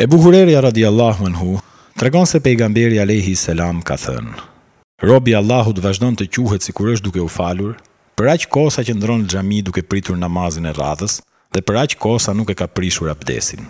E buhurërja radi Allahu në hu, të regon se pejgamberi a lehi selam ka thënë. Robi Allahu të vazhdon të quhet si kur është duke u falur, për aqë kosa që ndronë gjami duke pritur namazin e radhës, dhe për aqë kosa nuk e ka prishur abdesin.